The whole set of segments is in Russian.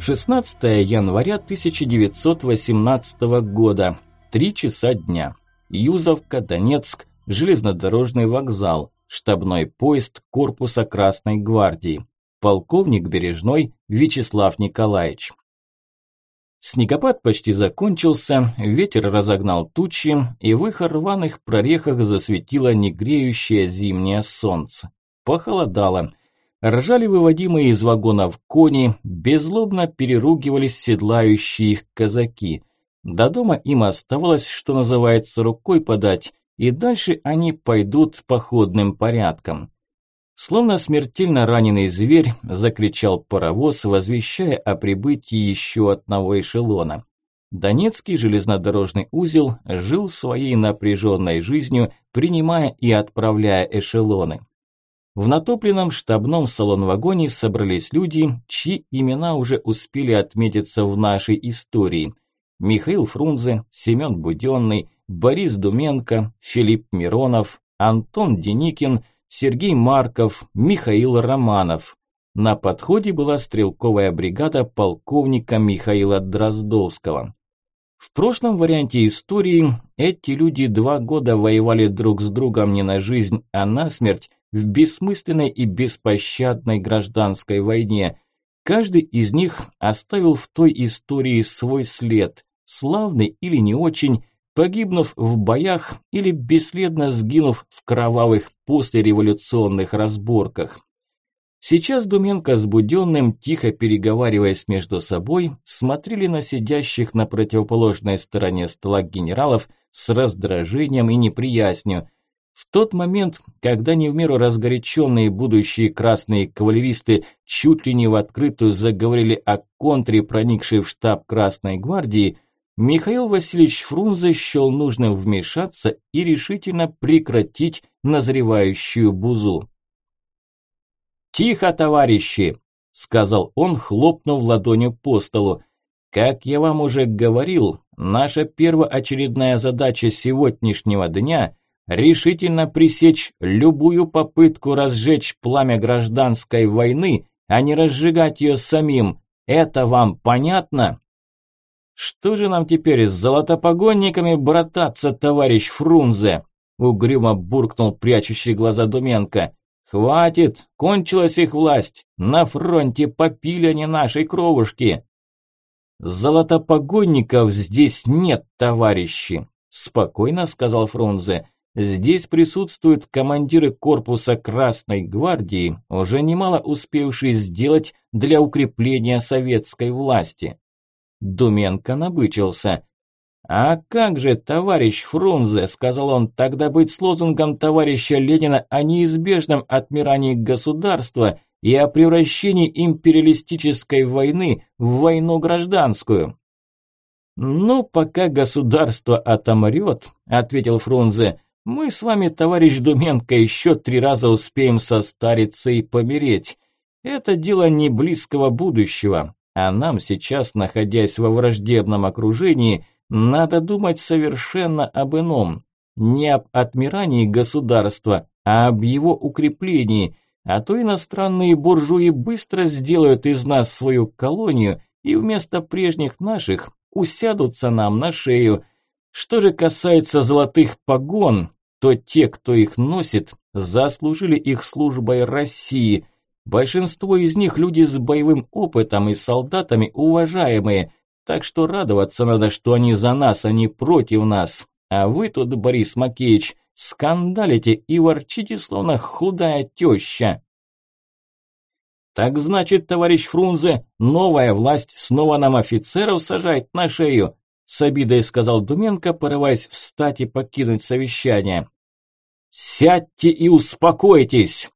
16 января 1918 года. Три часа дня. Юзовка, Донецк, железнодорожный вокзал, штабной поезд корпуса Красной гвардии. Полковник Бережной Вячеслав Николаевич. Снегопад почти закончился, ветер разогнал тучи, и в их рваных прорехах засветило негреющее зимнее солнце. Похолодало. Ржали выводимые из вагонов кони, беззлобно переругивались седлающие их казаки. До дома им оставалось, что называется, рукой подать, и дальше они пойдут походным порядком. Словно смертельно раненый зверь, закричал паровоз, возвещая о прибытии еще одного эшелона. Донецкий железнодорожный узел жил своей напряженной жизнью, принимая и отправляя эшелоны. В натопленном штабном салон-вагоне собрались люди, чьи имена уже успели отметиться в нашей истории. Михаил Фрунзе, Семен Буденный, Борис Думенко, Филипп Миронов, Антон Деникин, Сергей Марков, Михаил Романов. На подходе была стрелковая бригада полковника Михаила Дроздовского. В прошлом варианте истории эти люди два года воевали друг с другом не на жизнь, а на смерть, в бессмысленной и беспощадной гражданской войне. Каждый из них оставил в той истории свой след, славный или не очень, погибнув в боях или бесследно сгинув в кровавых послереволюционных разборках. Сейчас Думенко с Буденным, тихо переговариваясь между собой, смотрели на сидящих на противоположной стороне стола генералов с раздражением и неприязнью – в тот момент, когда не в меру разгоряченные будущие красные кавалеристы чуть ли не в открытую заговорили о контре, проникшей в штаб Красной гвардии, Михаил Васильевич Фрунзе счел нужным вмешаться и решительно прекратить назревающую бузу. «Тихо, товарищи!» – сказал он, хлопнув ладонью по столу. «Как я вам уже говорил, наша первоочередная задача сегодняшнего дня – решительно пресечь любую попытку разжечь пламя гражданской войны, а не разжигать ее самим. Это вам понятно? Что же нам теперь с золотопогонниками брататься, товарищ Фрунзе? Угрюмо буркнул прячущий глаза Думенко. Хватит, кончилась их власть. На фронте попили они нашей кровушки. Золотопогонников здесь нет, товарищи, спокойно сказал Фрунзе. Здесь присутствуют командиры корпуса Красной гвардии, уже немало успевшие сделать для укрепления советской власти. Думенко набычился. «А как же, товарищ Фрунзе», – сказал он, – «тогда быть с лозунгом товарища Ленина о неизбежном отмирании государства и о превращении империалистической войны в войну гражданскую». «Ну, пока государство отомрет», – ответил Фрунзе, – мы с вами, товарищ Думенко, еще три раза успеем состариться и помереть. Это дело не близкого будущего, а нам сейчас, находясь во враждебном окружении, надо думать совершенно об ином. Не об отмирании государства, а об его укреплении, а то иностранные буржуи быстро сделают из нас свою колонию и вместо прежних наших усядутся нам на шею. Что же касается золотых погон, то те, кто их носит, заслужили их службой России. Большинство из них люди с боевым опытом и солдатами уважаемые, так что радоваться надо, что они за нас, а не против нас. А вы тут, Борис Макеевич, скандалите и ворчите, словно худая теща. Так значит, товарищ Фрунзе, новая власть снова нам офицеров сажает на шею, с обидой сказал Думенко, порываясь встать и покинуть совещание. «Сядьте и успокойтесь!»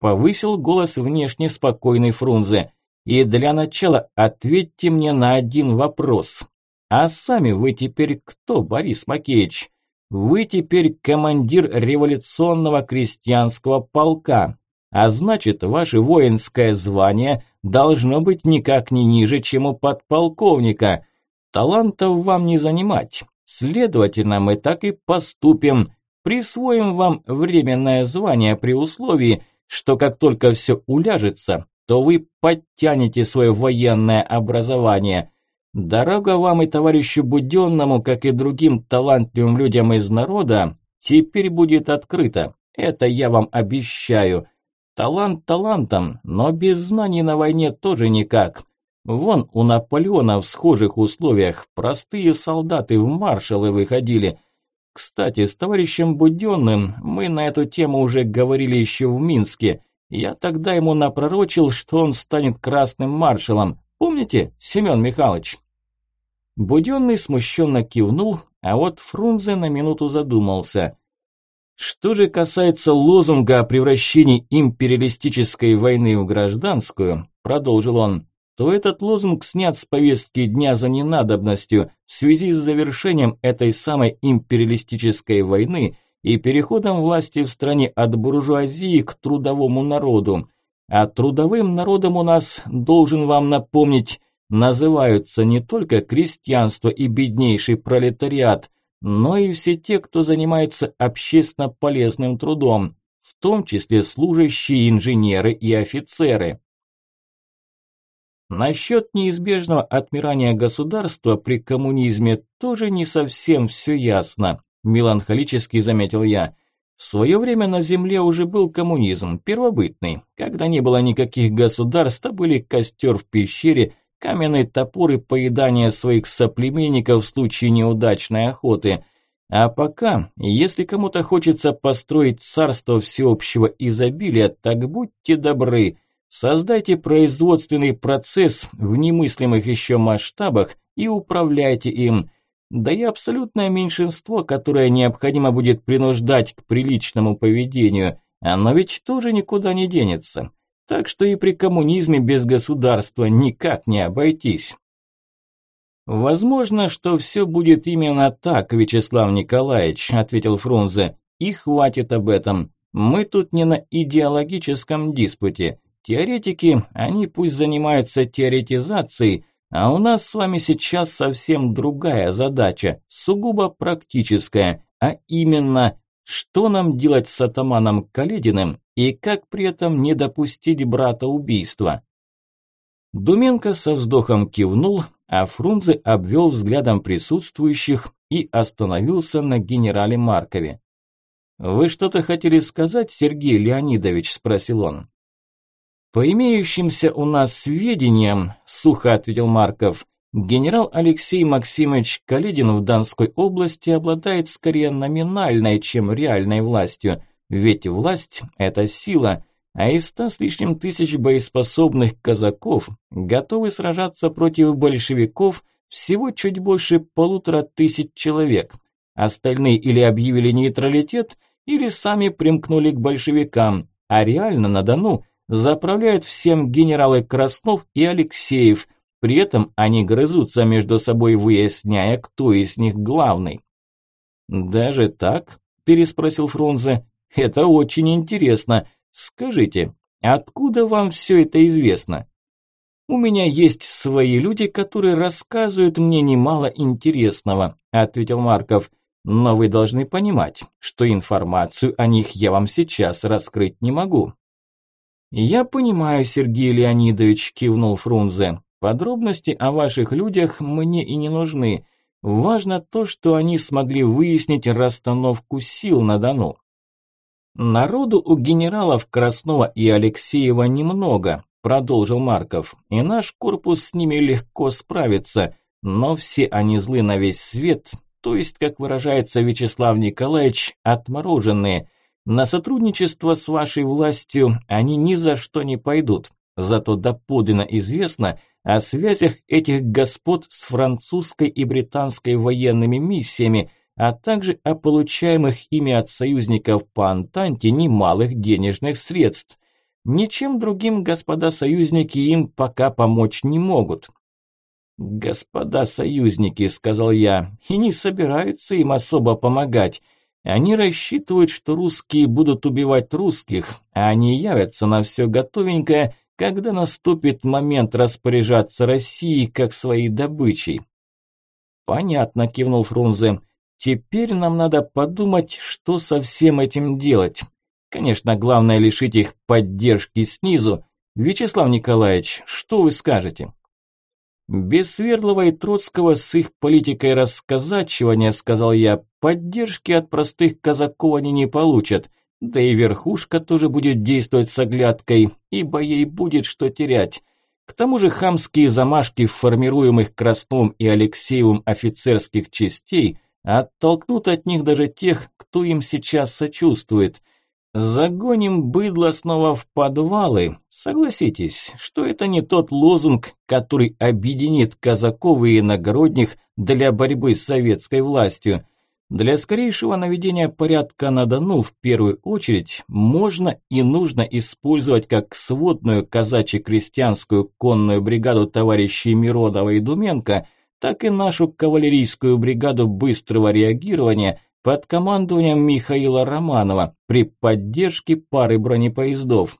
Повысил голос внешне спокойный Фрунзе. «И для начала ответьте мне на один вопрос. А сами вы теперь кто, Борис Макеевич? Вы теперь командир революционного крестьянского полка, а значит, ваше воинское звание должно быть никак не ниже, чем у подполковника. Талантов вам не занимать. Следовательно, мы так и поступим. Присвоим вам временное звание при условии, что как только все уляжется, то вы подтянете свое военное образование. Дорога вам и товарищу Буденному, как и другим талантливым людям из народа, теперь будет открыта. Это я вам обещаю. Талант талантом, но без знаний на войне тоже никак. Вон у Наполеона в схожих условиях простые солдаты в маршалы выходили. Кстати, с товарищем Буденным мы на эту тему уже говорили еще в Минске. Я тогда ему напророчил, что он станет красным маршалом. Помните, Семен Михайлович? Буденный смущенно кивнул, а вот Фрунзе на минуту задумался. Что же касается лозунга о превращении империалистической войны в гражданскую, продолжил он, то этот лозунг снят с повестки дня за ненадобностью в связи с завершением этой самой империалистической войны и переходом власти в стране от буржуазии к трудовому народу. А трудовым народом у нас, должен вам напомнить, называются не только крестьянство и беднейший пролетариат, но и все те, кто занимается общественно полезным трудом, в том числе служащие, инженеры и офицеры. Насчет неизбежного отмирания государства при коммунизме тоже не совсем все ясно, меланхолически заметил я. В свое время на Земле уже был коммунизм, первобытный, когда не было никаких государств, а были костер в пещере, каменные топоры поедания своих соплеменников в случае неудачной охоты. А пока, если кому-то хочется построить царство всеобщего изобилия, так будьте добры – Создайте производственный процесс в немыслимых еще масштабах и управляйте им. Да и абсолютное меньшинство, которое необходимо будет принуждать к приличному поведению, оно ведь тоже никуда не денется. Так что и при коммунизме без государства никак не обойтись. Возможно, что все будет именно так, Вячеслав Николаевич, ответил Фрунзе. И хватит об этом. Мы тут не на идеологическом диспуте. Теоретики, они пусть занимаются теоретизацией, а у нас с вами сейчас совсем другая задача, сугубо практическая, а именно, что нам делать с атаманом Калединым и как при этом не допустить брата убийства. Думенко со вздохом кивнул, а Фрунзе обвел взглядом присутствующих и остановился на генерале Маркове. «Вы что-то хотели сказать, Сергей Леонидович?» – спросил он. «По имеющимся у нас сведениям», – сухо ответил Марков, генерал Алексей Максимович Каледин в Донской области обладает скорее номинальной, чем реальной властью, ведь власть – это сила, а из ста с лишним тысяч боеспособных казаков готовы сражаться против большевиков всего чуть больше полутора тысяч человек. Остальные или объявили нейтралитет, или сами примкнули к большевикам, а реально на Дону – заправляют всем генералы Краснов и Алексеев, при этом они грызутся между собой, выясняя, кто из них главный. «Даже так?» – переспросил Фрунзе. «Это очень интересно. Скажите, откуда вам все это известно?» «У меня есть свои люди, которые рассказывают мне немало интересного», – ответил Марков. «Но вы должны понимать, что информацию о них я вам сейчас раскрыть не могу. «Я понимаю, Сергей Леонидович», – кивнул Фрунзе. «Подробности о ваших людях мне и не нужны. Важно то, что они смогли выяснить расстановку сил на Дону». «Народу у генералов Краснова и Алексеева немного», – продолжил Марков, – «и наш корпус с ними легко справится, но все они злы на весь свет, то есть, как выражается Вячеслав Николаевич, отмороженные». На сотрудничество с вашей властью они ни за что не пойдут. Зато доподлинно известно о связях этих господ с французской и британской военными миссиями, а также о получаемых ими от союзников по Антанте немалых денежных средств. Ничем другим господа союзники им пока помочь не могут. «Господа союзники», – сказал я, – «и не собираются им особо помогать». Они рассчитывают, что русские будут убивать русских, а они явятся на все готовенькое, когда наступит момент распоряжаться Россией как своей добычей. Понятно, кивнул Фрунзе. Теперь нам надо подумать, что со всем этим делать. Конечно, главное лишить их поддержки снизу, Вячеслав Николаевич, что вы скажете? Без Свердлова и Троцкого с их политикой расказачивания, сказал я, поддержки от простых казаков они не получат. Да и верхушка тоже будет действовать с оглядкой, ибо ей будет что терять. К тому же хамские замашки формируемых Красновым и Алексеевым офицерских частей оттолкнут от них даже тех, кто им сейчас сочувствует. Загоним быдло снова в подвалы. Согласитесь, что это не тот лозунг, который объединит казаков и иногородних для борьбы с советской властью. Для скорейшего наведения порядка на Дону в первую очередь можно и нужно использовать как сводную казачьи-крестьянскую конную бригаду товарищей Миродова и Думенко, так и нашу кавалерийскую бригаду быстрого реагирования – под командованием Михаила Романова при поддержке пары бронепоездов.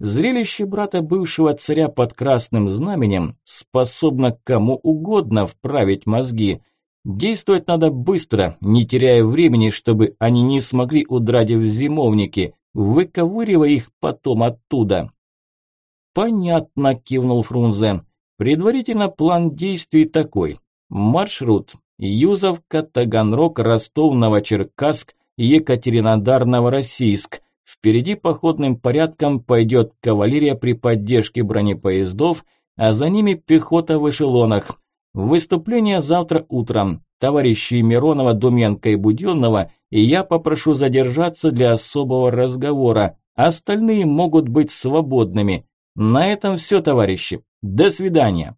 Зрелище брата бывшего царя под красным знаменем способно кому угодно вправить мозги. Действовать надо быстро, не теряя времени, чтобы они не смогли удрать в зимовники, выковыривая их потом оттуда. «Понятно», – кивнул Фрунзе. «Предварительно план действий такой. Маршрут Юзовка, Таганрог, Ростов, Новочеркасск, Екатеринодар, Новороссийск. Впереди походным порядком пойдет кавалерия при поддержке бронепоездов, а за ними пехота в эшелонах. Выступление завтра утром. Товарищи Миронова, Думенко и Буденного, и я попрошу задержаться для особого разговора. Остальные могут быть свободными. На этом все, товарищи. До свидания.